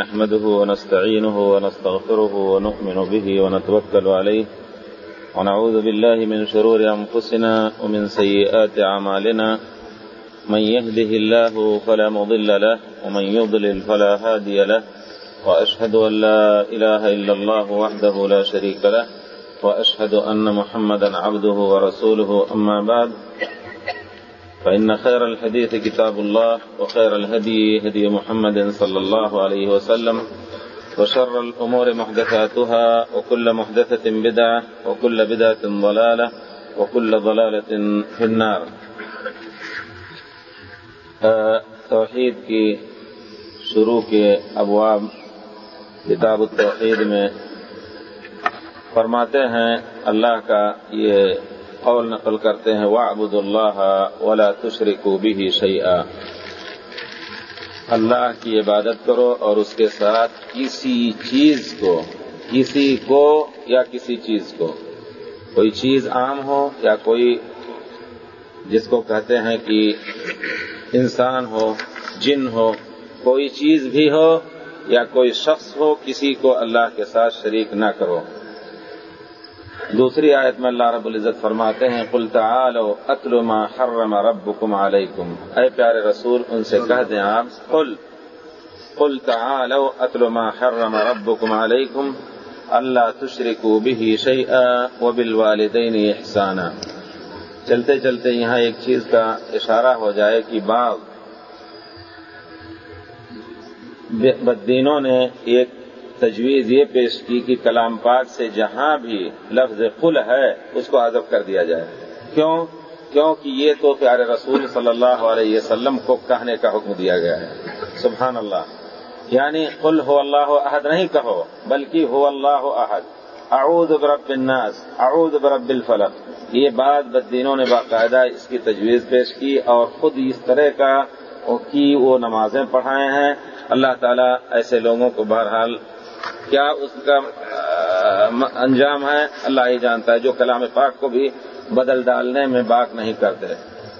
نحمده ونستعينه ونستغفره ونؤمن به ونتوكل عليه ونعوذ بالله من شرور أنفسنا ومن سيئات أعمالنا من يهده الله فلا مضل له ومن يضلل فلا هادي له وأشهد أن لا إله إلا الله وحده لا شريك له وأشهد أن محمدا عبده ورسوله أما بعد فإن خير الحديث كتاب الله وخير الهدي هدي محمد صلى الله عليه وسلم وشر الأمور محدثاتها وكل محدثة بدعة وكل بدعة ضلالة وكل ضلالة في النار. توحید کی شروع کے ابواب کتاب التوحید میں فرماتے ہیں اللہ کا یہ قول نقل کرتے ہیں وعبد اللہ ولا تشرکو به شیئا اللہ کی عبادت کرو اور اس کے ساتھ کسی چیز کو، کسی کو یا کسی چیز کو، کوئی چیز عام ہو یا کوئی جس کو کہتے ہیں کہ انسان ہو، جن ہو، کوئی چیز بھی ہو یا کوئی شخص ہو، کسی کو اللہ کے ساتھ شریک نہ کرو۔ دوسری آیت میں اللہ رب العزت فرماتے ہیں، قل تعالوا اتل ما حرم ربكم علیکم اے پیارے رسول، ان سے کہہ دیں آپ، قل۔ قل تعالوا اتل ما حرم ربكم علیکم اللہ تشرکوا به شیئا وبالوالدین احسانا چلتے چلتے یہاں ایک چیز کا اشارہ ہو جائے کہ بعض بدینوں نے ایک تجویز یہ پیش کی کہ کلام پاک سے جہاں بھی لفظ قل ہے، اس کو حذف کر دیا جائے۔ کیوں؟ کیونکہ یہ تو پیارے رسول صلی اللہ علیہ وسلم کو کہنے کا حکم دیا گیا ہے۔ سبحان اللہ۔ یعنی قل ہو اللہ عہد نہیں کہو، بلکہ ہو اللہ عہد اعوذ برب الناس، اعوذ برب الفلق۔ یہ بات بدینوں نے باقاعدہ اس کی تجویز پیش کی اور خود اس طرح کا کی وہ نمازیں پڑھائے ہیں۔ اللہ تعالیٰ ایسے لوگوں کو بہرحال کیا اس کا انجام ہے؟ اللہ ہی جانتا ہے جو کلام پاک کو بھی بدل ڈالنے میں باق نہیں کرتے۔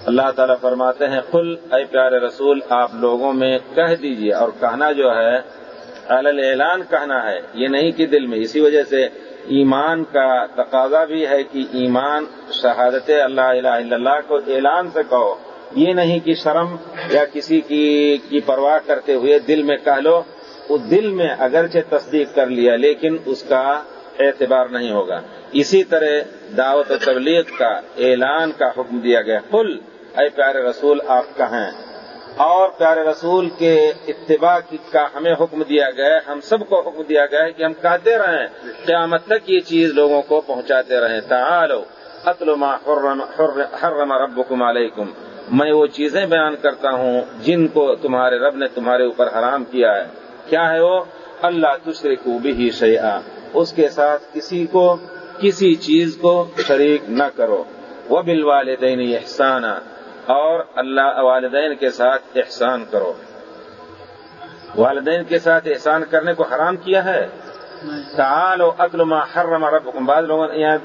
اللہ تعالیٰ فرماتے ہیں، قل، اے پیارے رسول، آپ لوگوں میں کہہ دیجیے۔ اور کہنا جو ہے اعلان کہنا ہے۔ یہ نہیں کہ دل میں۔ اسی وجہ سے ایمان کا تقاضا بھی ہے کہ ایمان شہادت اللہ الہ الا اللہ کو اعلان سے کہو۔ یہ نہیں کہ شرم یا کسی کی کی پرواہ کرتے ہوئے دل میں کہہ لو۔ وہ دل میں اگرچہ تصدیق کر لیا لیکن اس کا اعتبار نہیں ہوگا۔ اسی طرح دعوت و تبلیغ کا اعلان کا حکم دیا گیا۔ کل اے پیارے رسول، آپ کہیں اور پیارے رسول کے اتباع کا ہمیں حکم دیا گیا ہم سب کو حکم دیا گیا ہے کہ ہم کہتے رہیں۔ قیامت تک یہ چیز لوگوں کو پہنچاتے رہیں۔ تعالو اتل ما حرم ربکم علیکم۔ میں وہ چیزیں بیان کرتا ہوں جن کو تمہارے رب نے تمہارے اوپر حرام کیا ہے۔ کیا ہے وہ؟ اللہ تشرکو بھی شیئا، اس کے ساتھ کسی کو، کسی چیز کو شریک نہ کرو۔ وہ بال والدین احسان اور اللہ، والدین کے ساتھ احسان کرو۔ والدین کے ساتھ احسان کرنے کو حرام کیا ہے؟ تعال و ما حرم ربکم بعض لوگوں نے یہاں،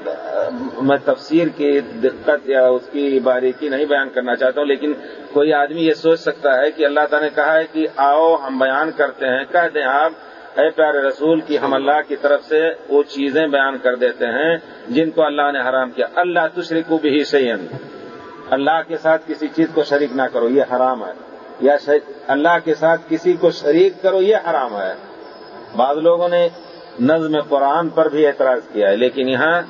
میں تفسیر کی دقت یا اس کی باریکی نہیں بیان کرنا چاہتا ہوں، لیکن کوئی آدمی یہ سوچ سکتا ہے کہ اللہ تعالیٰ نے کہا ہے کہ آؤ ہم بیان کرتے ہیں، کہہ دیں آپ، اے پیارے رسول کی ہم اللہ کی طرف سے وہ چیزیں بیان کر دیتے ہیں جن کو اللہ نے حرام کیا۔ اللہ تشریکو بھی سین اللہ کے ساتھ کسی چیز کو شریک نہ کرو، یہ حرام ہے۔ یا اللہ کے ساتھ کسی کو شریک کرو، یہ حرام ہے۔ بعض لوگوں نے نظم قرآن پر بھی اعتراض کیا ہے۔ لیکن یہاں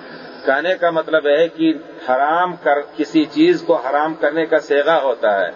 کہنے کا مطلب ہے کہ حرام کر، کسی چیز کو حرام کرنے کا سیگا ہوتا ہے۔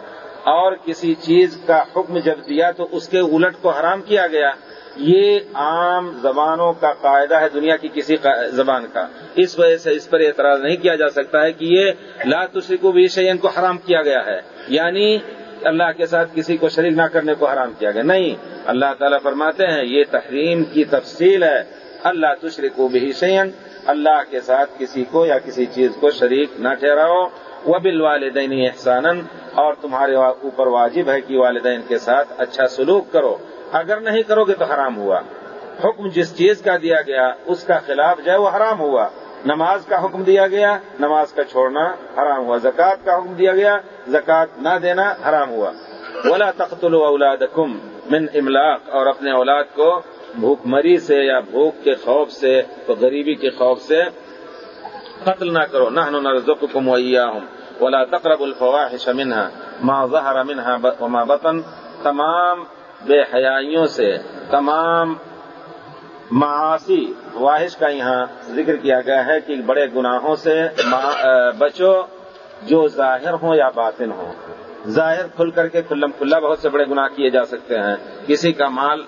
اور کسی چیز کا حکم جب دیا تو اس کے الٹ کو حرام کیا گیا۔ یہ عام زبانوں کا قاعدہ ہے دنیا کی کسی زبان کا۔ اس وجہ سے اس پر اعتراض نہیں کیا جا سکتا ہے کہ یہ لا تشریکو بھی شعین کو حرام کیا گیا ہے۔ یعنی اللہ کے ساتھ کسی کو شریک نہ کرنے کو حرام کیا گیا۔ نہیں، اللہ تعالیٰ فرماتے ہیں، یہ تحریم کی تفصیل ہے۔ اللہ تشرکو بھی شعین اللہ کے ساتھ کسی کو یا کسی چیز کو شریک نہ ٹھہراؤ۔ وہ بال والدین احسان اور تمہارے اوپر واجب ہے کہ والدین کے ساتھ اچھا سلوک کرو۔ اگر نہیں کرو گے تو حرام ہوا۔ حکم جس چیز کا دیا گیا، اس کا خلاف جائے وہ حرام ہوا۔ نماز کا حکم دیا گیا، نماز کا چھوڑنا حرام ہوا، زکوٰۃ کا حکم دیا گیا، زکوٰۃ نہ دینا حرام ہوا۔ ولا تختلوا اولادکم من املاق اور اپنے اولاد کو بھوک مری سے یا بھوک کے خوف سے تو غریبی کے خوف سے قتل نہ کرو۔ نہ نرزقكم واياهم ولا تقربوا الفواحش منها، ما ظهر منها وما بطن۔ تمام بے حیائیوں سے، تمام معاشی واحش کا یہاں ذکر کیا گیا ہے کہ بڑے گناہوں سے بچو جو ظاہر ہوں یا باطن ہوں۔ ظاہر کھل کر کے کھلم کھلا بہت سے بڑے گناہ کیے جا سکتے ہیں۔ کسی کا مال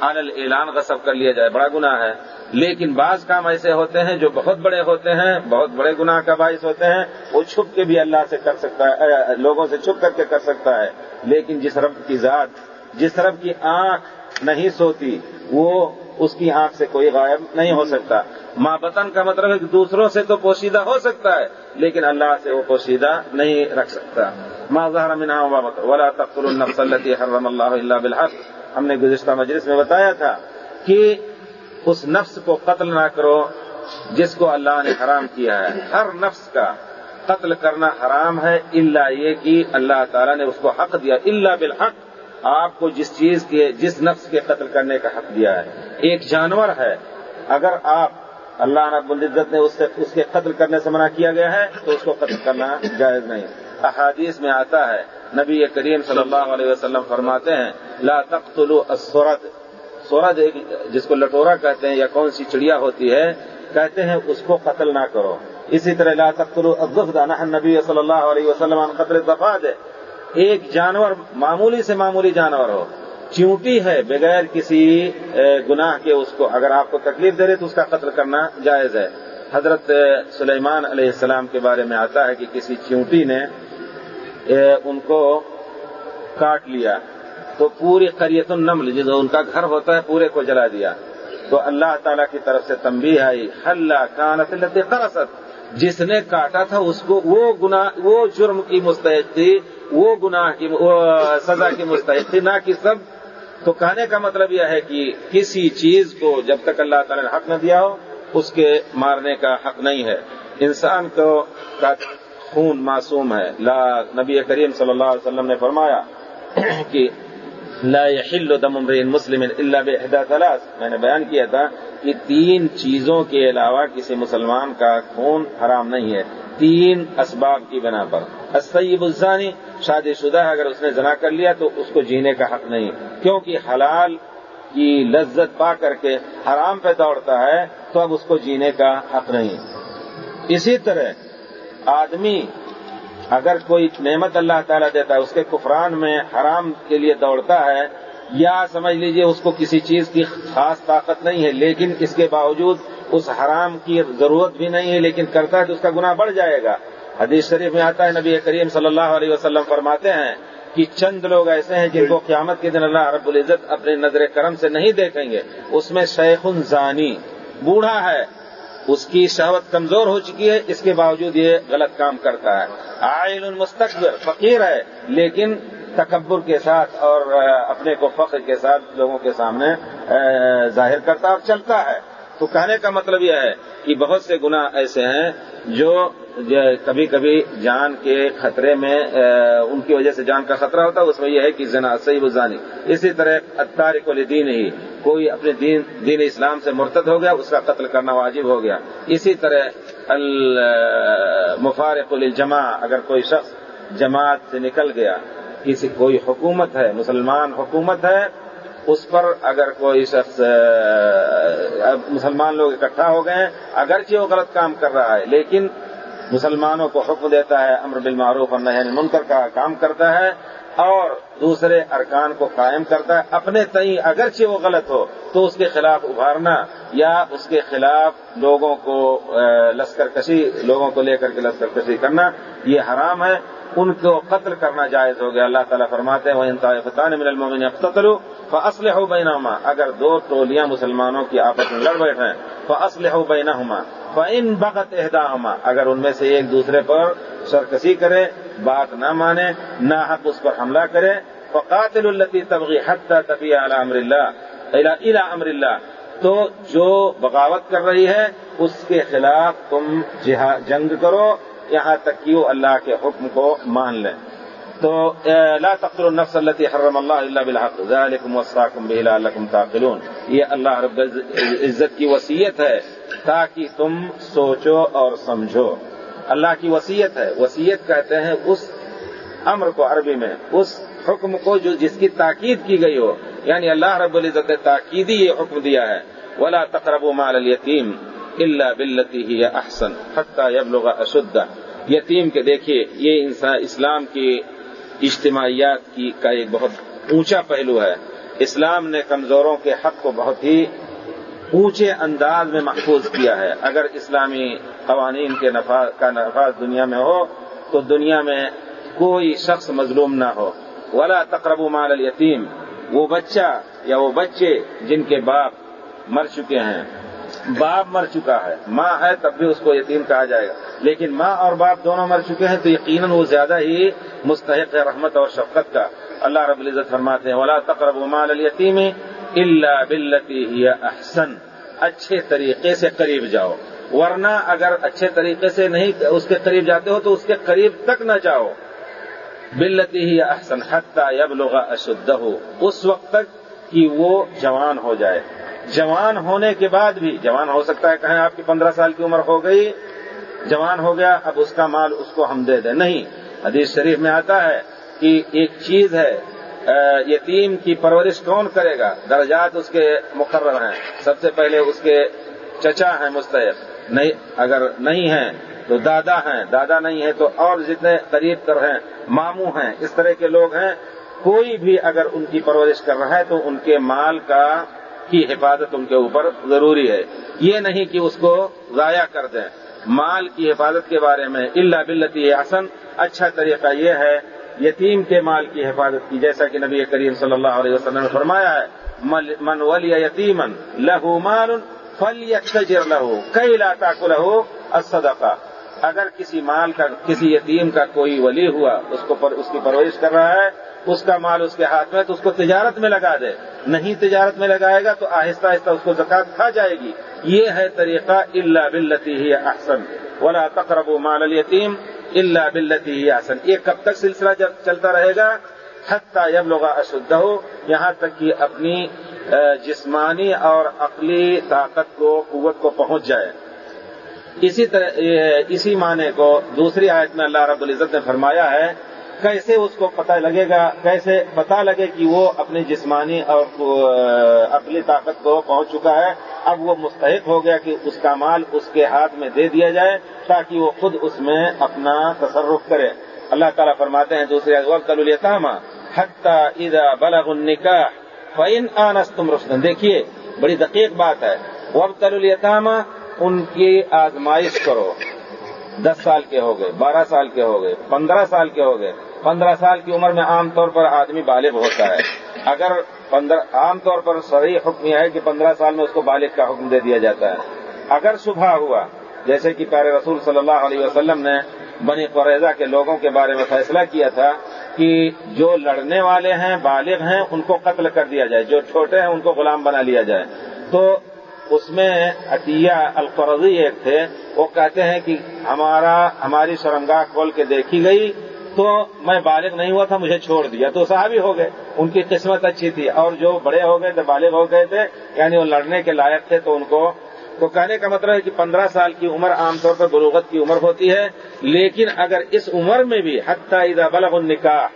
عالل اعلان غصب کر لیا جائے، بڑا گناہ ہے۔ لیکن بعض کام ایسے ہوتے ہیں جو بہت بڑے ہوتے ہیں، بہت بڑے گناہ کا باعث ہوتے ہیں۔ وہ چھپ کے بھی اللہ سے کر سکتا ہے لوگوں سے چھپ کر کے کر سکتا ہے۔ لیکن جس رب کی ذات، جس رب کی آنکھ نہیں سوتی، وہ اس کی آنکھ سے کوئی غائب نہیں ہو سکتا۔ ماں بطن کا مطلب ہے کہ دوسروں سے تو پوشیدہ ہو سکتا ہے، لیکن اللہ سے وہ پوشیدہ نہیں رکھ سکتا۔ ماں ظہر منہا ولا تقتل النفس التي حرم اللہ الا بالحق۔ ہم نے گزشتہ مجلس میں بتایا تھا کہ اس نفس کو قتل نہ کرو جس کو اللہ نے حرام کیا ہے۔ ہر نفس کا قتل کرنا حرام ہے اللہ یہ کہ اللہ تعالیٰ نے اس کو حق دیا۔ اللہ بالحق۔ آپ کو جس چیز کے، جس نفس کے قتل کرنے کا حق دیا ہے، ایک جانور ہے۔ اگر آپ، اللہ رب العزت نے اس سے، اس کے قتل کرنے سے منع کیا گیا ہے، تو اس کو قتل کرنا جائز نہیں۔ احادیث میں آتا ہے، نبی کریم صلی اللہ علیہ وسلم فرماتے ہیں، لا تقتلوا السرد۔ سورج ایک، جس کو لٹورا کہتے ہیں یا کون سی چڑیا ہوتی ہے، کہتے ہیں اس کو قتل نہ کرو۔ اسی طرح لا تقتلوا الضفد نہ نبی صلی اللہ علیہ وسلم عن قتل الضفاد ہے ایک جانور معمولی سے معمولی جانور ہو، چیونٹی ہے بغیر کسی گناہ کے اس کو، اگر آپ کو تکلیف دے رہے تو اس کا قتل کرنا جائز ہے۔ حضرت سلیمان علیہ السلام کے بارے میں آتا ہے کہ کسی چیونٹی نے ان کو کاٹ لیا۔ تو پوری قریت النمل، جس ان کا گھر ہوتا ہے، پورے کو جلا دیا۔ تو اللہ تعالیٰ کی طرف سے تمبی آئی حلہ کانت قرصت. جس نے کاٹا تھا اس کو، وہ گنا وہ جرم کی مستحق تھی، وہ گناہ کی سزا کی مستحق تھی، نہ کہ سب۔ تو کہنے کا مطلب یہ ہے کہ کسی چیز کو جب تک اللہ تعالی نے حق نہ دیا ہو، اس کے مارنے کا حق نہیں ہے۔ انسان کو کا خون معصوم ہے۔ لا نبی کریم صلی اللہ علیہ وسلم نے فرمایا کہ لا يحل دم امرئ مسلم الا باحدى ثلاث۔ میں نے بیان کیا تھا کہ تین چیزوں کے علاوہ کسی مسلمان کا خون حرام نہیں ہے۔ تین اسباب کی بنا پر۔ السیب الزانی شادی شدہ اگر اس نے زنا کر لیا تو اس کو جینے کا حق نہیں۔ کیونکہ حلال کی لذت پا کر کے حرام پہ دوڑتا ہے تو اب اس کو جینے کا حق نہیں۔ اسی طرح آدمی اگر کوئی نعمت اللہ تعالیٰ دیتا ہے، اس کے کفران میں حرام کے لیے دوڑتا ہے، یا سمجھ لیجیے اس کو کسی چیز کی خاص طاقت نہیں ہے، لیکن اس کے باوجود اس حرام کی ضرورت بھی نہیں ہے، لیکن کرتا ہے تو اس کا گناہ بڑھ جائے گا۔ حدیث شریف میں آتا ہے، نبی کریم صلی اللہ علیہ وسلم فرماتے ہیں کہ چند لوگ ایسے ہیں جن کو قیامت کے دن اللہ رب العزت اپنے نظر کرم سے نہیں دیکھیں گے۔ اس میں شیخ زانی بوڑھا ہے۔ اس کی شہوت کمزور ہو چکی ہے، اس کے باوجود یہ غلط کام کرتا ہے۔ آئل المستقبر فقیر ہے، لیکن تکبر کے ساتھ اور اپنے کو فخر کے ساتھ لوگوں کے سامنے ظاہر کرتا اور چلتا ہے۔ تو کہنے کا مطلب یہ ہے کہ بہت سے گناہ ایسے ہیں جو کبھی کبھی جان کے خطرے میں ان کی وجہ سے جان کا خطرہ ہوتا ہے، اس میں یہ ہے کہ زنا، صحیح بزانی اسی طرح اتارک الدین ہی، کوئی اپنے دین دین اسلام سے مرتد ہو گیا، اس کا قتل کرنا واجب ہو گیا۔ اسی طرح المفارق الجماع اگر کوئی شخص جماعت سے نکل گیا، کسی، کوئی حکومت ہے، مسلمان حکومت ہے، اس پر اگر کوئی شخص مسلمان لوگ اکٹھا ہو گئے، اگرچہ وہ غلط کام کر رہا ہے، لیکن مسلمانوں کو حکم دیتا ہے، امر بالمعروف اور نہن منکر کا کام کرتا ہے اور دوسرے ارکان کو قائم کرتا ہے۔ اپنے تئیں اگرچہ وہ غلط ہو، تو اس کے خلاف ابھارنا یا اس کے خلاف لوگوں کو لشکر کشی لوگوں کو لے کر کے لشکر کشی کرنا، یہ حرام ہے۔ ان کو قتل کرنا جائز ہو گیا۔ اللہ تعالیٰ فرماتے ہیں وہ انتہا من المومن قتل فاصلح ہو بینہما اگر دو ٹولیاں مسلمانوں کی آپس میں لڑ بیٹھے تو اسلح ہو بینہما فان بغت احداہما اگر ان میں سے ایک دوسرے پر سرکسی کرے، بات نہ مانے، نہ حق اس پر حملہ کرے فقاتل التی تبغی حتى تبی علی امر اللہ الى امر اللہ تو جو بغاوت کر رہی ہے، اس کے خلاف تم جنگ کرو۔ یہاں تک کہ وہ اللہ کے حکم کو مان لیں؟ تو لا تقتلوا النفس التي حرم الله الا بالحق. ذلكم وصاكم به لعلكم تعقلون. یہ اللہ رب العزت کی وصیت ہے تاکہ تم سوچو اور سمجھو۔ اللہ کی وصیت ہے۔ وصیت کہتے ہیں اس امر کو عربی میں، اس حکم کو جو جس کی تاکید کی گئی ہو۔ یعنی اللہ رب العزت نے تاکیدی یہ حکم دیا ہے۔ ولا تقربوا مال اليتيم الا بالتي هي احسن حتى يبلغ اشده یتیم کے دیکھیے، یہ انسان اسلام کی اجتماعیات کی کا ایک بہت اونچا پہلو ہے۔ اسلام نے کمزوروں کے حق کو بہت ہی اونچے انداز میں محفوظ کیا ہے۔ اگر اسلامی قوانین کے نفاذ، کا نفاذ دنیا میں ہو، تو دنیا میں کوئی شخص مظلوم نہ ہو۔ ولا تقرب مال الیتیم وہ بچہ یا وہ بچے جن کے باپ مر چکے ہیں باپ مر چکا ہے۔ ماں ہے تب بھی اس کو یتیم کہا جائے گا۔ لیکن ماں اور باپ دونوں مر چکے ہیں تو یقیناً وہ زیادہ ہی مستحق ہے رحمت اور شفقت کا۔ اللہ رب العزت فرماتے ہیں، ولا تقرب مال الیتیم اللہ بلتی ہی احسن اچھے طریقے سے قریب جاؤ۔ ورنہ اگر اچھے طریقے سے نہیں اس کے قریب جاتے ہو تو اس کے قریب تک نہ جاؤ۔ بلتی ہی احسن حتہ یبلغ اشدہ اس وقت تک کہ وہ جوان ہو جائے۔ جوان ہونے کے بعد بھی، جوان ہو سکتا ہے، کہیں آپ کی پندرہ سال کی عمر ہو گئی، جوان ہو گیا، اب اس کا مال اس کو ہم دے دیں۔ نہیں، حدیث شریف میں آتا ہے کہ ایک چیز ہے یتیم کی پرورش کون کرے گا؟ درجات اس کے مقرر ہیں۔ سب سے پہلے اس کے چچا ہیں مستحق نہیں، اگر نہیں ہیں تو دادا ہیں۔ دادا نہیں ہے تو اور جتنے قریب تر ہیں، ماموں ہیں، اس طرح کے لوگ ہیں۔ کوئی بھی اگر ان کی پرورش کر رہا ہے تو ان کے مال کا کی حفاظت ان کے اوپر ضروری ہے۔ یہ نہیں کہ اس کو ضائع کر دیں۔ مال کی حفاظت کے بارے میں اللہ بلتی حسن اچھا طریقہ یہ ہے، یتیم کے مال کی حفاظت کی، جیسا کہ نبی کریم صلی اللہ علیہ وسلم نے فرمایا ہے، من ولی یتیمن لہو مال فل یجر لہو، کئی لاتا کو لہو الصدقہ۔ اگر کسی مال کا، کسی یتیم کا کوئی ولی ہوا، اس کو پر اس کی پرورش کر رہا ہے اس کا مال اس کے ہاتھ میں تو اس کو تجارت میں لگا دے۔ نہیں تجارت میں لگائے گا تو آہستہ آہستہ اس کو زکات کھا جائے گی۔ یہ ہے طریقہ اللہ بلتی ہی احسن۔ ولا تقرب مال الیتیم اللہ بلتی ہی احسن۔ یہ کب تک سلسلہ چلتا رہے گا؟ حتیٰ جب لوگ اشدھ ہو یہاں تک کہ اپنی جسمانی اور عقلی طاقت کو، قوت کو پہنچ جائے۔ اسی طرح اسی معنی کو دوسری آیت میں اللہ رب العزت نے فرمایا ہے کیسے اس کو پتہ لگے گا، کیسے پتہ لگے کہ وہ اپنی جسمانی اور عقلی طاقت کو پہنچ چکا ہے۔ اب وہ مستحق ہو گیا کہ اس کا مال اس کے ہاتھ میں دے دیا جائے تاکہ وہ خود اس میں اپنا تصرف کرے۔ اللہ تعالیٰ فرماتے ہیں دوسرے وقت التامہ حتہ ادا بلغ النکاح فعین آنس تم رشن دیکھیے، بڑی دقیق بات ہے۔ وقت التامہ ان کی آزمائش کرو۔ دس سال کے ہو گئے، بارہ سال کے ہو گئے، پندرہ سال کے ہو گئے۔ پندرہ سال کی عمر میں عام طور پر آدمی بالغ ہوتا ہے۔ اگر عام طور پر صحیح حکم یہ ہے کہ پندرہ سال میں اس کو بالغ کا حکم دے دیا جاتا ہے۔ اگر صبح ہوا، جیسے کہ پیارے رسول صلی اللہ علیہ وسلم نے بنی قریضہ کے لوگوں کے بارے میں فیصلہ کیا تھا کہ جو لڑنے والے ہیں، بالغ ہیں، ان کو قتل کر دیا جائے۔ جو چھوٹے ہیں، ان کو غلام بنا لیا جائے۔ تو اس میں عطیہ القرضی ایک تھے۔ وہ کہتے ہیں کہ ہمارا ہماری شرمگاہ کھول کے دیکھی گئی۔ تو میں بالغ نہیں ہوا تھا، مجھے چھوڑ دیا۔ تو صاحب ہی ہو گئے، ان کی قسمت اچھی تھی۔ اور جو بڑے ہو گئے تھے بالغ ہو گئے تھے یعنی وہ لڑنے کے لائق تھے، تو ان کو تو کہنے کا مطلب ہے کہ پندرہ سال کی عمر عام طور پر بلوغت کی عمر ہوتی ہے۔ لیکن اگر اس عمر میں بھی، حتیٰ اذا بلغ النکاح،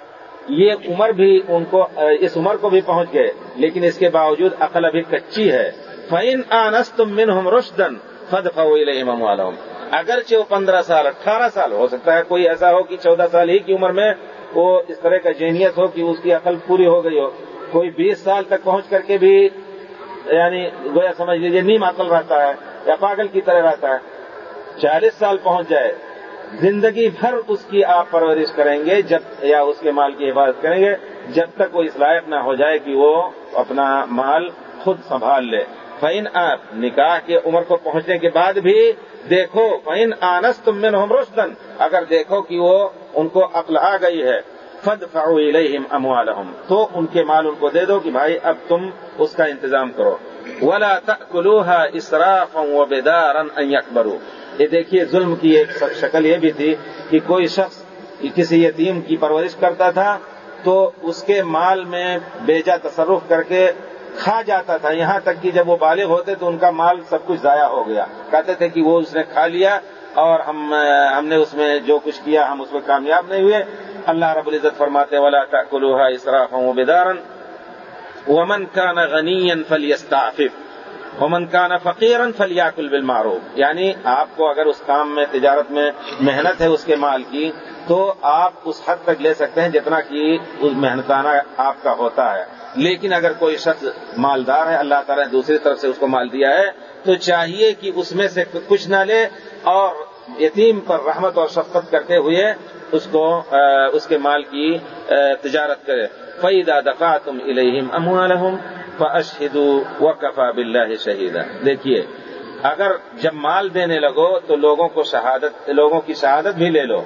یہ عمر بھی ان کو، اس عمر کو بھی پہنچ گئے۔ لیکن اس کے باوجود عقل ابھی کچی ہے۔ فعین آنس تم من ہم روشدن فد امام عالم اگرچہ وہ پندرہ سال، اٹھارہ سال ہو سکتا ہے، کوئی ایسا ہو کہ چودہ سال ہی کی عمر میں وہ اس طرح کا جینیت ہو کہ اس کی عقل پوری ہو گئی ہو۔ کوئی بیس سال تک پہنچ کر کے بھی یعنی گویا سمجھ لیجیے نیم عقل رہتا ہے، یا پاگل کی طرح رہتا ہے۔ چالیس سال پہنچ جائے، زندگی بھر اس کی آپ پرورش کریں گے، جب یا اس کے مال کی حفاظت کریں گے، جب تک وہ اس لائق نہ ہو جائے کہ وہ اپنا مال خود سنبھال لے۔ فین آپ نکاح کی عمر کو پہنچنے کے بعد بھی دیکھو فین آنس تم میں روشن اگر دیکھو کہ وہ ان کو عقل آ گئی ہے فد فاؤلم اموالحم تو ان کے مال ان کو دے دو کہ بھائی اب تم اس کا انتظام کرو۔ ولا تلوحا اسراف و بیدار اکبرو یہ دیکھیے، ظلم کی ایک شکل یہ بھی تھی کہ کوئی شخص کسی یتیم کی پرورش کرتا تھا تو اس کے مال میں بیجا تصرف کر کے کھا جاتا تھا، یہاں تک کہ جب وہ بالغ ہوتے تو ان کا مال سب کچھ ضائع ہو گیا۔ کہتے تھے کہ وہ اس نے کھا لیا اور ہم ہم نے اس میں جو کچھ کیا، ہم اس میں کامیاب نہیں ہوئے۔ اللہ رب العزت فرماتے والا تاکلوها ہوں بیدارن ومن كان غنيا فليستعفف ومن كان فقيرا فليأكل بالمعروف. یعنی آپ کو اگر اس کام میں، تجارت میں محنت ہے اس کے مال کی، تو آپ اس حد تک لے سکتے ہیں جتنا کہ اس محنتانہ آپ کا ہوتا ہے. لیکن اگر کوئی شخص مالدار ہے، اللہ تعالیٰ نے دوسری طرف سے اس کو مال دیا ہے، تو چاہیے کہ اس میں سے کچھ نہ لے اور یتیم پر رحمت اور شفقت کرتے ہوئے اس کو اس کے مال کی تجارت کرے. فیدا دفاع تم الہم اموالحم فاشہد وکفا بلّہ شہیدہ دیکھیے، اگر جب مال دینے لگو تو لوگوں کو شہادت، لوگوں کی شہادت بھی لے لو۔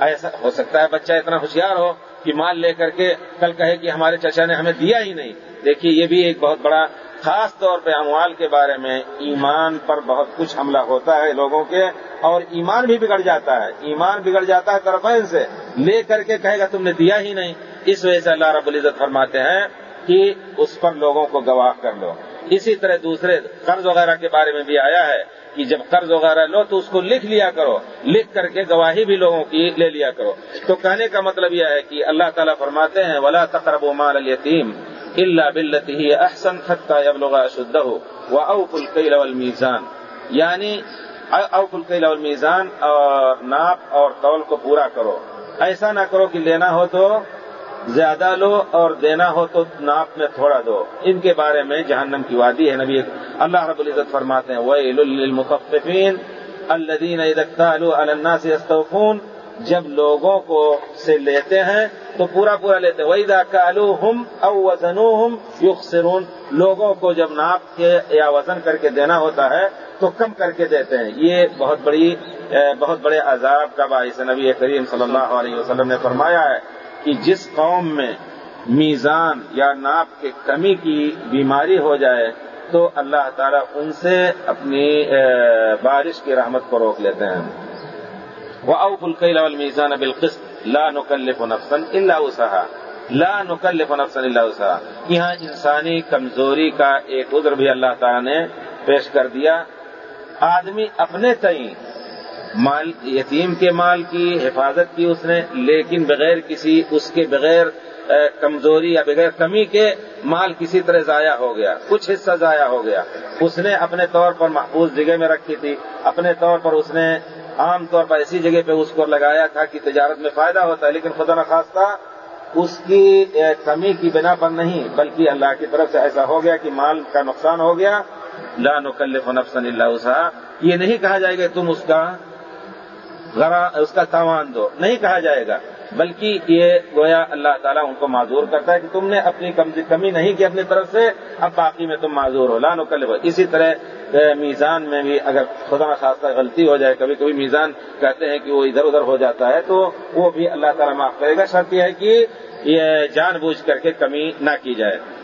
ایسا ہو سکتا ہے بچہ اتنا ہوشیار ہو کہ مال لے کر کے کل کہے کہ ہمارے چچا نے ہمیں دیا ہی نہیں۔ دیکھیے، یہ بھی ایک بہت بڑا خاص طور پہ اموال کے بارے میں ایمان پر بہت کچھ حملہ ہوتا ہے لوگوں کے، اور ایمان بھی بگڑ جاتا ہے۔ ایمان بگڑ جاتا ہے طرفین سے۔ لے کر کے کہے گا تم نے دیا ہی نہیں۔ اس وجہ سے اللہ رب العزت فرماتے ہیں کہ اس پر لوگوں کو گواہ کر لو۔ اسی طرح دوسرے قرض وغیرہ کے بارے میں بھی آیا ہے کہ جب قرض وغیرہ لو تو اس کو لکھ لیا کرو۔ لکھ کر کے گواہی بھی لوگوں کی لے لیا کرو۔ تو کہنے کا مطلب یہ ہے کہ اللہ تعالیٰ فرماتے ہیں، ولا تقرب مال الیتیم اللہ بلتی احسن خطہ ابلغا شدہ و اوف القیل والمیزان یعنی اوف القیل والمیزان اور ناپ اور تول کو پورا کرو۔ ایسا نہ کرو کہ لینا ہو تو زیادہ لو اور دینا ہو تو ناپ میں تھوڑا دو۔ ان کے بارے میں جہنم کی وادی ہے۔ نبی اللہ رب العزت فرماتے ہیں، ویل للمطففین الذین اذا اکتالوا علی الناس یستوفون۔ جب لوگوں کو سے لیتے ہیں تو پورا پورا لیتے ہیں۔ وَإِذَا كَالُوهُمْ أَوْ وَزَنُوهُمْ يُخْسِرُونَ لوگوں کو جب ناپ کے یا وزن کر کے دینا ہوتا ہے تو کم کر کے دیتے ہیں۔ یہ بہت بڑی، بہت بڑے عذاب کا باعث نبی کریم صلی اللہ علیہ وسلم نے فرمایا ہے۔ کہ جس قوم میں میزان یا ناپ کے کمی کی بیماری ہو جائے تو اللہ تعالیٰ ان سے اپنی بارش کی رحمت کو روک لیتے ہیں۔ وہ اوف القیل والمیزان بالقسط لا نکلف نفسا الا وسعها۔ لا نکلف نفسا الا وسعها۔ یہاں انسانی کمزوری کا ایک عذر بھی اللہ تعالیٰ نے پیش کر دیا۔ آدمی اپنے تئیں مال یتیم کے مال کی حفاظت کی اس نے، لیکن بغیر کسی اس کے بغیر کمزوری یا بغیر کمی کے مال کسی طرح ضائع ہو گیا، کچھ حصہ ضائع ہو گیا۔ اس نے اپنے طور پر محفوظ جگہ میں رکھی تھی، اپنے طور پر اس نے عام طور پر ایسی جگہ پہ اس کو لگایا تھا کہ تجارت میں فائدہ ہوتا ہے، لیکن خدا نخواستہ اس کی کمی کی بنا پر نہیں، بلکہ اللہ کی طرف سے ایسا ہو گیا کہ مال کا نقصان ہو گیا۔ لا نکلف نفسا الا وسعها یہ نہیں کہا جائے گا تم اس کا اس کا تاوان دو۔ نہیں کہا جائے گا۔ بلکہ یہ گویا اللہ تعالیٰ ان کو معذور کرتا ہے کہ تم نے اپنی کمی نہیں کی اپنی طرف سے، اب باقی میں تم معذور ہو۔ لانو کل اسی طرح میزان میں بھی اگر خدا خاصہ غلطی ہو جائے، کبھی کبھی میزان کہتے ہیں کہ وہ ادھر ادھر ہو جاتا ہے، تو وہ بھی اللہ تعالیٰ معاف کرے گا۔ شرط یہ ہے کہ یہ جان بوجھ کر کے کمی نہ کی جائے۔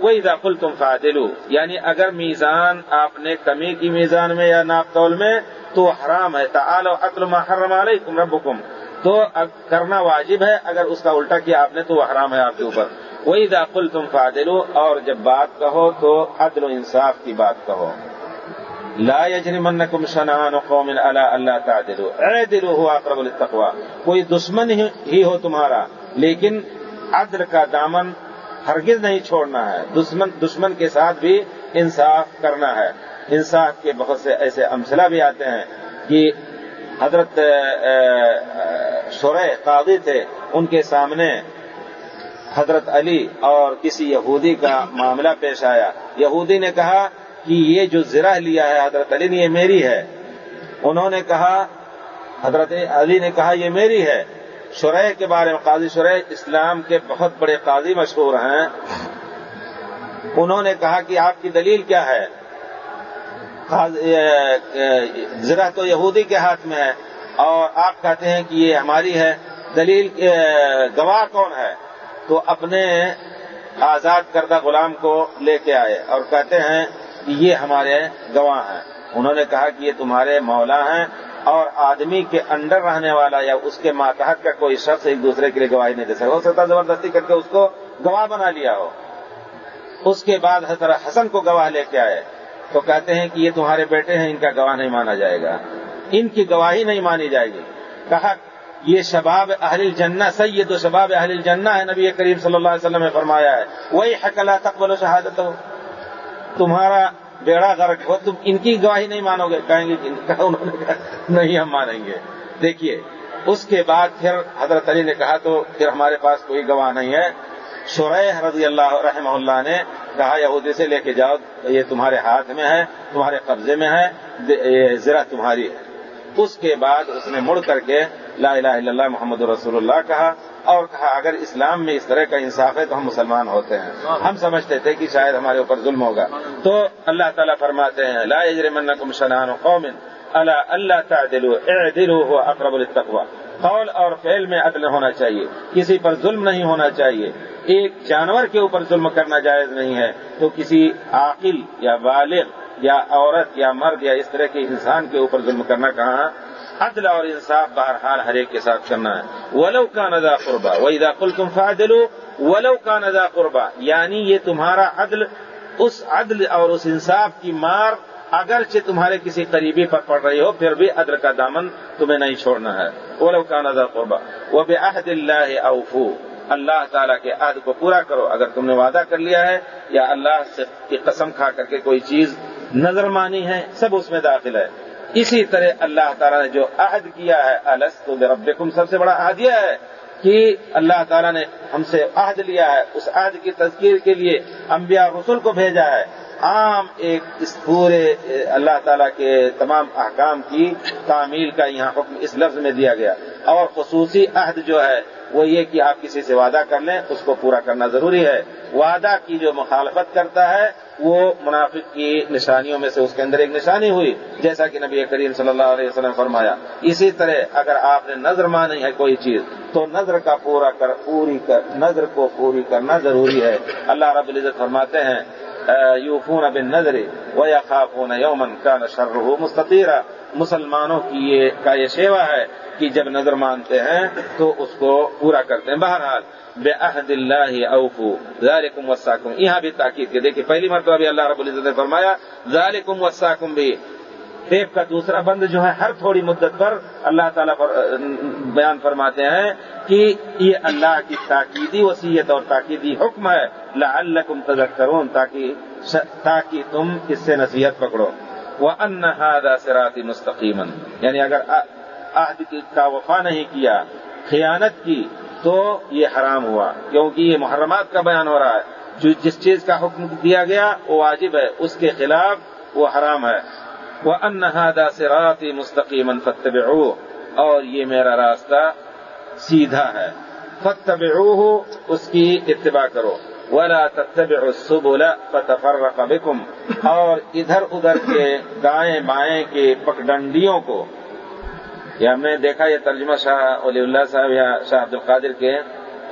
وہی داخل تم فادلو یعنی اگر میزان آپ نے کمی کی میزان میں یا ناپ تول میں، تو حرام ہے تعال عقل محرم علیکم ربکم۔ تو کرنا واجب ہے، اگر اس کا الٹا کیا آپ نے، تو وہ حرام ہے آپ کے اوپر۔ وہی داخل تم فادلو اور جب بات کہو، تو عدل و انصاف کی بات کہو۔ لا یجرمنکم شنان قوم علی اللہ تعدلو اعدلو ہوا اقرب للتقوی کوئی دشمن ہی ہو تمہارا، لیکن عدل کا دامن ہرگز نہیں چھوڑنا ہے۔ دشمن دشمن کے ساتھ بھی انصاف کرنا ہے۔ انصاف کے بہت سے ایسے امثلہ بھی آتے ہیں۔ کہ حضرت شرح قاضی تھے۔ ان کے سامنے حضرت علی اور کسی یہودی کا معاملہ پیش آیا۔ یہودی نے کہا کہ یہ جو زرہ لیا ہے، حضرت علی نے، یہ میری ہے۔ انہوں نے کہا، حضرت علی نے کہا، یہ میری ہے۔ شرح کے بارے میں قاضی شرح اسلام کے بہت بڑے قاضی مشہور ہیں۔ انہوں نے کہا کہ آپ کی دلیل کیا ہے؟ زرہ تو یہودی کے ہاتھ میں ہے۔ اور آپ کہتے ہیں کہ یہ ہماری ہے۔ دلیل گواہ کون ہے؟ تو اپنے آزاد کردہ غلام کو لے کے آئے اور کہتے ہیں کہ یہ ہمارے گواہ ہیں۔ انہوں نے کہا کہ یہ تمہارے مولا ہیں۔ اور آدمی کے انڈر رہنے والا یا اس کے ماتحت کا کوئی شخص ایک دوسرے کے لیے گواہی نہیں دے سکتا۔ ہو سکتا زبردستی کر کے اس کو گواہ بنا لیا ہو۔ اس کے بعد حضرت حسن کو گواہ لے کے آئے۔ تو کہتے ہیں کہ یہ تمہارے بیٹے ہیں، ان کا گواہ نہیں مانا جائے گا۔ ان کی گواہی نہیں مانی جائے گی۔ کہا، یہ شباب اہل الجنہ، سید و شباب اہل الجنہ ہے۔ نبی کریم صلی اللہ علیہ وسلم نے فرمایا ہے وہی حق اللہ تقبل و شہادت ہو تمہارا بیڑا غرق ہو، تم ان کی گواہی نہیں مانو گے۔ کہیں گے انہوں نے کہا، نہیں ہم مانیں گے۔ دیکھیے، اس کے بعد پھر حضرت علی نے کہا تو پھر ہمارے پاس کوئی گواہ نہیں ہے۔ شریح رضی اللہ رحمہ اللہ نے کہا، یہودی سے لے کے جاؤ، یہ تمہارے ہاتھ میں ہے، تمہارے قبضے میں ہے، یہ ذرا تمہاری ہے۔ اس کے بعد اس نے مڑ کر کے لا الہ الا اللہ محمد رسول اللہ کہا۔ اور کہا، اگر اسلام میں اس طرح کا انصاف ہے تو ہم مسلمان ہوتے ہیں۔ ہم سمجھتے تھے کہ شاید ہمارے اوپر ظلم ہوگا۔ تو اللہ تعالیٰ فرماتے ہیں، لا یجرمنکم شنان قوم اللہ اللہ تعدلوا، اعدلوا هو اقرب للتقوى قول اور فعل میں عدل ہونا چاہیے۔ کسی پر ظلم نہیں ہونا چاہیے۔ ایک جانور کے اوپر ظلم کرنا جائز نہیں ہے۔ تو کسی عاقل یا بالغ یا عورت یا مرد یا اس طرح کے انسان کے اوپر ظلم کرنا کہاں عدل اور انصاف بہرحال ہر ایک کے ساتھ کرنا ہے۔ ولو کا ندا قربا وہ ادا کل تم فادلو ولو کا ندا قربا یعنی یہ تمہارا عدل، اس عدل اور اس انصاف کی مار اگرچہ تمہارے کسی قریبی پر پڑ رہی ہو، پھر بھی عدل کا دامن تمہیں نہیں چھوڑنا ہے۔ ولو کا ندا قربا وہ بے عہد اللہ اوفو اللہ تعالیٰ کے عہد کو پورا کرو۔ اگر تم نے وعدہ کر لیا ہے، یا اللہ سے کی قسم کھا کر کے کوئی چیز نظر مانی ہے، سب اس میں داخل ہے۔ اسی طرح اللہ تعالیٰ نے جو عہد کیا ہے الس تو ربکم سب سے بڑا عہد یہ ہے کہ اللہ تعالیٰ نے ہم سے عہد لیا ہے۔ اس عہد کی تذکیر کے لیے انبیاء رسول کو بھیجا ہے۔ عام ایک اس پورے، اللہ تعالیٰ کے تمام احکام کی تعمیل کا یہاں حکم اس لفظ میں دیا گیا۔ اور خصوصی عہد جو ہے، وہ یہ کہ آپ کسی سے وعدہ کر لیں، اس کو پورا کرنا ضروری ہے۔ وعدہ کی جو مخالفت کرتا ہے وہ منافق کی نشانیوں میں سے اس کے اندر ایک نشانی ہوئی، جیسا کہ نبی کریم صلی اللہ علیہ وسلم فرمایا۔ اسی طرح اگر آپ نے نظر مانی ہے کوئی چیز، تو نظر کا پورا کر، پوری کر، نظر کو پوری کرنا ضروری ہے۔ اللہ رب العزت فرماتے ہیں یوفون بن نظری و یا خافون یومن کا نشر مستطیرہ مسلمانوں کی یہ کا یہ شیوا ہے کہ جب نظر مانتے ہیں، تو اس کو پورا کرتے ہیں۔ بہرحال بے عہد اللہ اوفو ذالکم وساکم یہاں بھی تاکید کے دیکھیے، پہلی مرتبہ بھی اللہ رب العزت نے فرمایا ذالکم وساکم بھی۔ ٹیپ کا دوسرا بند جو ہے، ہر تھوڑی مدت پر اللہ تعالیٰ بیان فرماتے ہیں کہ یہ اللہ کی تاکیدی وسیعت اور تاکیدی حکم ہے۔ لعلکم تذکرون تاکہ تاکہ تم اس سے نصیحت پکڑو۔ وہ ان سراتی مستقیمن یعنی اگر عہد کا وفا نہیں کیا، خیانت کی، تو یہ حرام ہوا۔ کیونکہ یہ محرمات کا بیان ہو رہا ہے۔ جو جس چیز کا حکم دیا گیا، وہ واجب ہے۔ اس کے خلاف وہ حرام ہے۔ وہ انہادا سراتی مستقیمن فتب اور یہ میرا راستہ سیدھا ہے۔ فتب اس کی اتباع کرو۔ ولا تتبعوا السبل فتفرق بكم۔ اور ادھر ادھر کے دائیں بائیں کے پکڈنڈیوں کو یا ہم نے دیکھا یہ ترجمہ شاہ ولی اللہ صاحب یا شاہ عبد القادر کے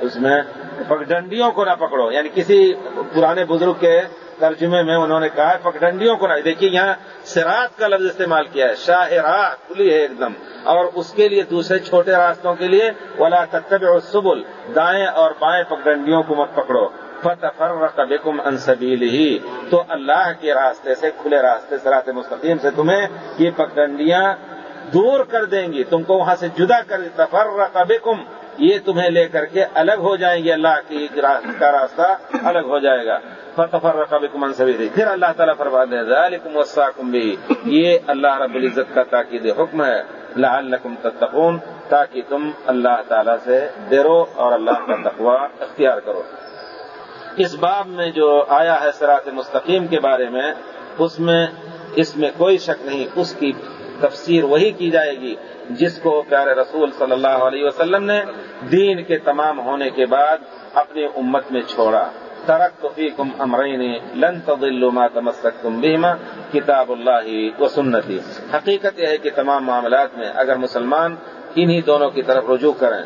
اس میں پگڈنڈیوں کو نہ پکڑو یعنی کسی پرانے بزرگ کے ترجمے میں انہوں نے کہا پگڈنڈیوں کو نہ، دیکھیے یہاں سراط کا لفظ استعمال کیا ہے، شاہ راہ کھلی ہے ایک دم، اور اس کے لیے دوسرے چھوٹے راستوں کے لیے ولا تتب سبل دائیں اور بائیں پگڈنڈیوں کو مت پکڑو۔ فتفرق بكم عن سبيله، تو اللہ کے راستے سے، کھلے راستے سرات مستقیم سے تمہیں یہ پگڈنڈیاں دور کر دیں گی تم کو وہاں سے جدا کر تفرق بكم یہ تمہیں لے کر کے الگ ہو جائیں گے۔ اللہ کی کا راستہ الگ ہو جائے گا۔ فتفرق بكم عن سبيله پھر اللہ تعالیٰ فرما دے ذالکم وصاکم به یہ اللہ رب العزت کا تاکید حکم ہے۔ لعلکم تتقون، تاکہ تم اللہ تعالیٰ سے ڈرو اور اللہ کا تقوی اختیار کرو۔ اس باب میں جو آیا ہے سرات مستقیم کے بارے میں، اس میں اس میں کوئی شک نہیں، اس کی تفسیر وہی کی جائے گی جس کو پیارے رسول صلی اللہ علیہ وسلم نے دین کے تمام ہونے کے بعد اپنی امت میں چھوڑا۔ ترک فیکم امرین لن تضلوا ما تمسکتم کتاب اللہ و سنتی۔ حقیقت یہ ہے کہ تمام معاملات میں اگر مسلمان انہی دونوں کی طرف رجوع کریں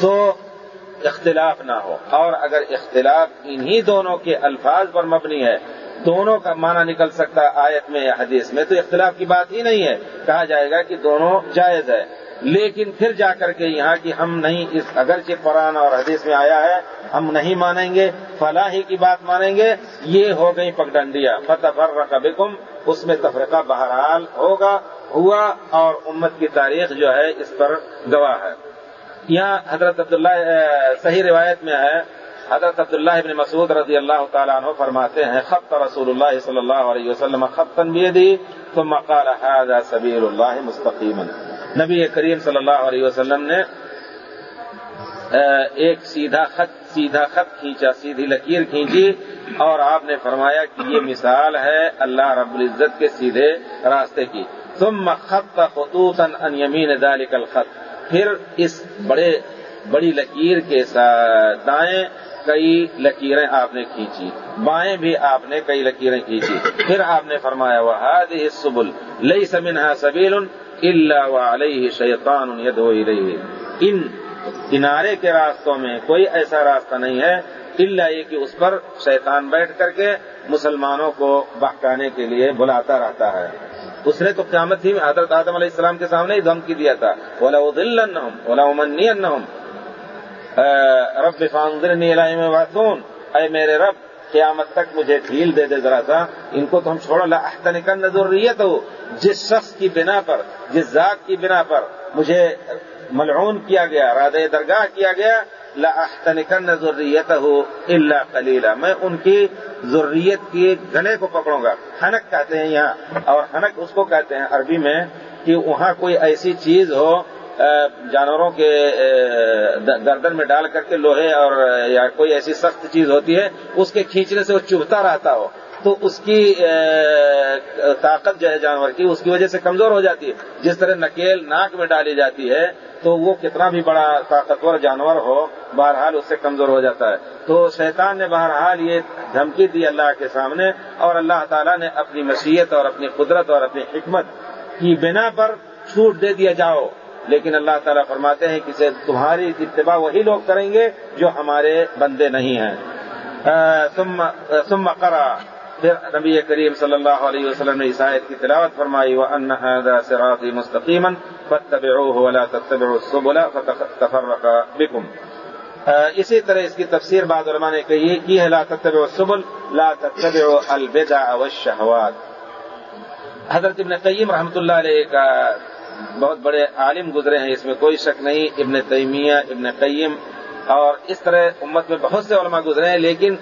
تو اختلاف نہ ہو۔ اور اگر اختلاف انہی دونوں کے الفاظ پر مبنی ہے دونوں کا معنی نکل سکتا ہے آیت میں یا حدیث میں، تو اختلاف کی بات ہی نہیں ہے۔ کہا جائے گا کہ دونوں جائز ہے۔ لیکن پھر جا کر کے یہاں کی ہم نہیں اس، اگرچہ قرآن اور حدیث میں آیا ہے، ہم نہیں مانیں گے، فلاحی کی بات مانیں گے، یہ ہو گئی پگڈنڈیا فتح فر بکم اس میں تفرقہ بہرحال ہوگا، ہوا اور امت کی تاریخ جو ہے اس پر گواہ ہے۔ یہاں حضرت عبداللہ صحیح روایت میں ہے۔ حضرت عبداللہ ابن مسعود رضی اللہ تعالیٰ عنہ فرماتے ہیں، خط رسول اللہ صلی اللہ علیہ وسلم خطن بیدی، ثم قال هذا سبیل اللہ مستقیما. نبی کریم صلی اللہ علیہ وسلم نے ایک سیدھا خط سیدھا خط کھینچا، سیدھی لکیر کھینچی اور آپ نے فرمایا کہ یہ مثال ہے اللہ رب العزت کے سیدھے راستے کی۔ ثم خط خطوطا ان یمین ذلك الخط۔ پھر اس بڑے، بڑی لکیر کے دائیں کئی لکیریں آپ نے کھینچی، بائیں بھی آپ نے کئی لکیریں کھینچی۔ پھر آپ نے فرمایا وہ ہاد سبل لئی سمنہا سبیل اللہ علیہ شیطان یدو الیہ ان کنارے کے راستوں میں کوئی ایسا راستہ نہیں ہے اللہ یہ کہ اس پر شیطان بیٹھ کر کے مسلمانوں کو بہکانے کے لیے بلاتا رہتا ہے۔ اس نے تو قیامت ہی حضرت آدم علیہ السلام کے سامنے ہی دھمکی دیا تھا۔ اولا دل اولا امنی رب فاندرنی علیہ واتون اے میرے رب، قیامت تک مجھے ڈھیل دے دے ذرا سا، ان کو تو ہم چھوڑو۔ لاحتنکن ضروریت ہو جس شخص کی بنا پر، جس ذات کی بنا پر مجھے ملعون کیا گیا، راد درگاہ کیا گیا لاحتنکن ضروریت ہو اللہ کلیلہ میں ان کی ضروریت کے گلے کو پکڑوں گا۔ حنک کہتے ہیں یہاں، اور حنک اس کو کہتے ہیں عربی میں، کہ وہاں کوئی ایسی چیز ہو جانوروں کے گردن میں ڈال کر کے لوہے اور یا کوئی ایسی سخت چیز ہوتی ہے، اس کے کھینچنے سے وہ چبھتا رہتا ہو، تو اس کی طاقت جو ہے جانور کی، اس کی وجہ سے کمزور ہو جاتی ہے۔ جس طرح نکیل ناک میں ڈالی جاتی ہے، تو وہ کتنا بھی بڑا طاقتور جانور ہو، بہرحال اس سے کمزور ہو جاتا ہے۔ تو شیطان نے بہرحال یہ دھمکی دی اللہ کے سامنے، اور اللہ تعالیٰ نے اپنی مشیت اور اپنی قدرت اور اپنی حکمت کی بنا پر چھوٹ دے دیا، جاؤ۔ لیکن اللہ تعالیٰ فرماتے ہیں کہ تمہاری اتباع وہی لوگ کریں گے جو ہمارے بندے نہیں ہیں۔ ثم کرا پھر نبی کریم صلی اللہ علیہ وسلم نے عیسائیت کی تلاوت فرمائی وہ ان سراطی مستقیمن فتبعوه ولا تتبعوا السبل فتفرق بكم۔ اسی طرح اس کی تفسیر بعض علماء نے کہی کی ہے، لا تتبعوا السبل، لا تتبعوا البدع والشهوات۔ حضرت ابن قیم رحمۃ اللہ علیہ کا بہت بڑے عالم گزرے ہیں، اس میں کوئی شک نہیں، ابن تیمیہ، ابن قیم، اور اس طرح امت میں بہت سے علماء گزرے ہیں، لیکن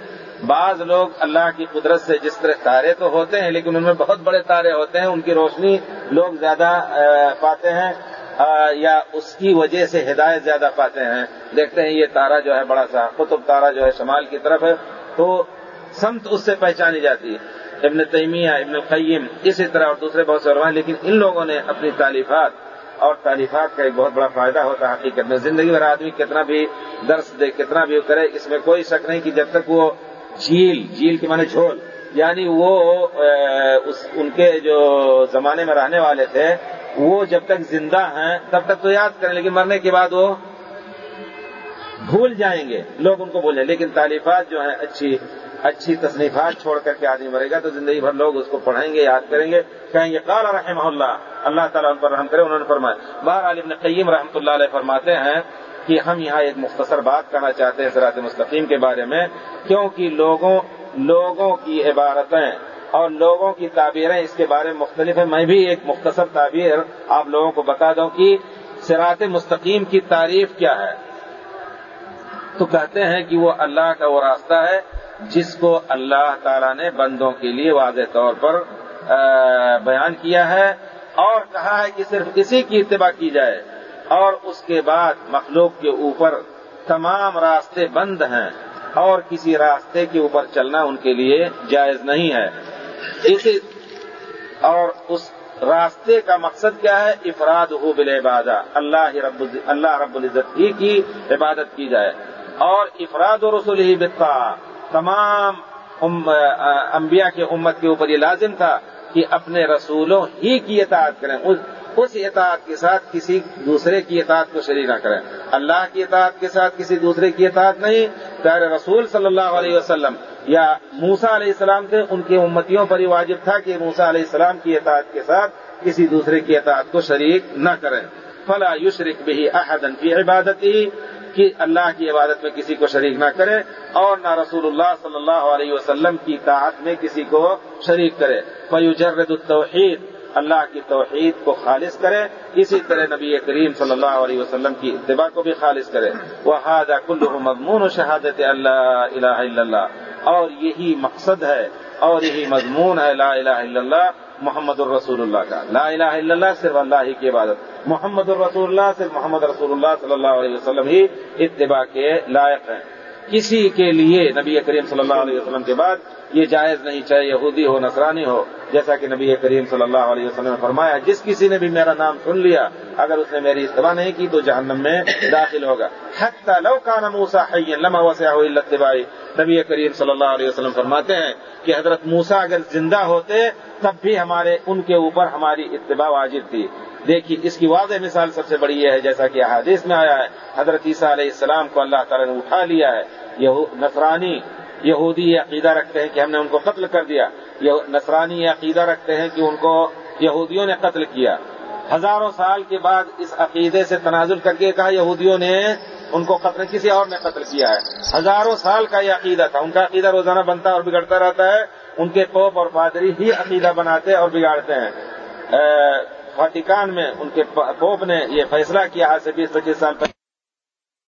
بعض لوگ اللہ کی قدرت سے جس طرح تارے تو ہوتے ہیں، لیکن ان میں بہت بڑے تارے ہوتے ہیں، ان کی روشنی لوگ زیادہ پاتے ہیں یا اس کی وجہ سے ہدایت زیادہ پاتے ہیں۔ دیکھتے ہیں، یہ تارا جو ہے بڑا سا، قطب تارا جو ہے شمال کی طرف ہے، تو سمت اس سے پہچانی جاتی ہے۔ ابن تیمیہ، ابن القیم، اسی طرح اور دوسرے بہت سے علماء، لیکن ان لوگوں نے اپنی تعلیفات اور تعلیفات کا ایک بہت بڑا فائدہ ہوتا ہے حقیقت میں۔ زندگی بھر آدمی کتنا بھی درس دے، کتنا بھی کرے، اس میں کوئی شک نہیں کہ جب تک وہ جھیل جھیل کے معنی جھول یعنی وہ اس، ان کے جو زمانے میں رہنے والے تھے، وہ جب تک زندہ ہیں، تب تک تو یاد کریں، لیکن مرنے کے بعد وہ بھول جائیں گے۔ لوگ ان کو بھول جائیں لیکن تعلیفات جو ہیں، اچھی اچھی تصنیفات چھوڑ کر کے آدمی مرے گا تو زندگی بھر لوگ اس کو پڑھیں گے، یاد کریں گے، کہیں گے، قال رحمہ اللہ اللہ تعالیٰ ان پر رحم کرے، انہوں نے فرمایا، بہر علی قیم رحمۃ اللہ علیہ فرماتے ہیں کہ ہم یہاں ایک مختصر بات کرنا چاہتے ہیں سرات مستقیم کے بارے میں، کیونکہ لوگوں لوگوں کی عبارتیں اور لوگوں کی تعبیریں اس کے بارے میں مختلف ہیں۔ میں بھی ایک مختصر تعبیر آپ لوگوں کو بتا دوں کہ سرات مستقیم کی تعریف کیا ہے۔ تو کہتے ہیں کہ وہ اللہ کا وہ راستہ ہے جس کو اللہ تعالی نے بندوں کے لیے واضح طور پر بیان کیا ہے اور کہا ہے کہ صرف اسی کی اتباع کی جائے اور اس کے بعد مخلوق کے اوپر تمام راستے بند ہیں اور کسی راستے کے اوپر چلنا ان کے لیے جائز نہیں ہے۔ اسی اور اس راستے کا مقصد کیا ہے؟ افراد ہو بل عبادت اللہ رب اللہ رب العزت کی عبادت کی جائے۔ اور افراد و رسول ہی بتا تمام انبیاء کے امت کے اوپر یہ لازم تھا کہ اپنے رسولوں ہی کی اطاعت کریں، اس اطاعت کے ساتھ کسی دوسرے کی اطاعت کو شریک نہ کریں۔ اللہ کی اطاعت کے ساتھ کسی دوسرے کی اطاعت نہیں۔ پیارے رسول صلی اللہ علیہ وسلم یا موسا علیہ السلام تھے ان کی امتیوں پر ہی واجب تھا کہ موسا علیہ السلام کی اطاعت کے ساتھ کسی دوسرے کی اطاعت کو شریک نہ کریں۔ فلا یشرک بھی احدن کی عبادت ہی کہ اللہ کی عبادت میں کسی کو شریک نہ کرے اور نہ رسول اللہ صلی اللہ علیہ وسلم کی اطاعت میں کسی کو شریک کرے۔ فیجرد التوحید، اللہ کی توحید کو خالص کرے۔ اسی طرح نبی کریم صلی اللہ علیہ وسلم کی اتباع کو بھی خالص کرے۔ وہ ہاد کل مضمون و شہادت اللہ الہ الا اللہ اور یہی مقصد ہے اور یہی مضمون ہے لا الہ الا اللہ محمد الرسول اللہ کا۔ لا الہ الا اللہ صرف اللہ ہی کی عبادت۔ محمد الرسول اللہ صرف محمد رسول اللہ صلی اللہ علیہ وسلم ہی اتباع کے لائق ہیں۔ کسی کے لیے نبی کریم صلی اللہ علیہ وسلم کے بعد یہ جائز نہیں چاہے یہودی ہو، نصرانی ہو، جیسا کہ نبی کریم صلی اللہ علیہ وسلم نے فرمایا، جس کسی نے بھی میرا نام سن لیا، اگر اس نے میری اتباع نہیں کی تو جہنم میں داخل ہوگا۔ حتی لو کان موسا لما وسع اتباعی نبی کریم صلی اللہ علیہ وسلم فرماتے ہیں کہ حضرت موسا اگر زندہ ہوتے، تب بھی ہمارے، ان کے اوپر ہماری اتباع واجب تھی۔ دیکھیے، اس کی واضح مثال سب سے بڑی یہ ہے، جیسا کہ احادیث میں آیا ہے، حضرت عیسیٰ علیہ السلام کو اللہ تعالیٰ نے اٹھا لیا ہے۔ نصرانی، یہودی یہ عقیدہ رکھتے ہیں کہ ہم نے ان کو قتل کر دیا۔ نصرانی یہ عقیدہ رکھتے ہیں کہ ان کو یہودیوں نے قتل کیا۔ ہزاروں سال کے بعد اس عقیدے سے تنازل کر کے کہا، یہودیوں نے ان کو قتل، کسی اور نے قتل کیا ہے۔ ہزاروں سال کا یہ عقیدہ تھا۔ ان کا عقیدہ روزانہ بنتا اور بگڑتا رہتا ہے۔ ان کے پوپ اور پادری ہی عقیدہ بناتے اور بگاڑتے ہیں۔ واٹیکان میں ان کے پوپ نے یہ فیصلہ کیا آج سے بیس پچیس سال پہلے۔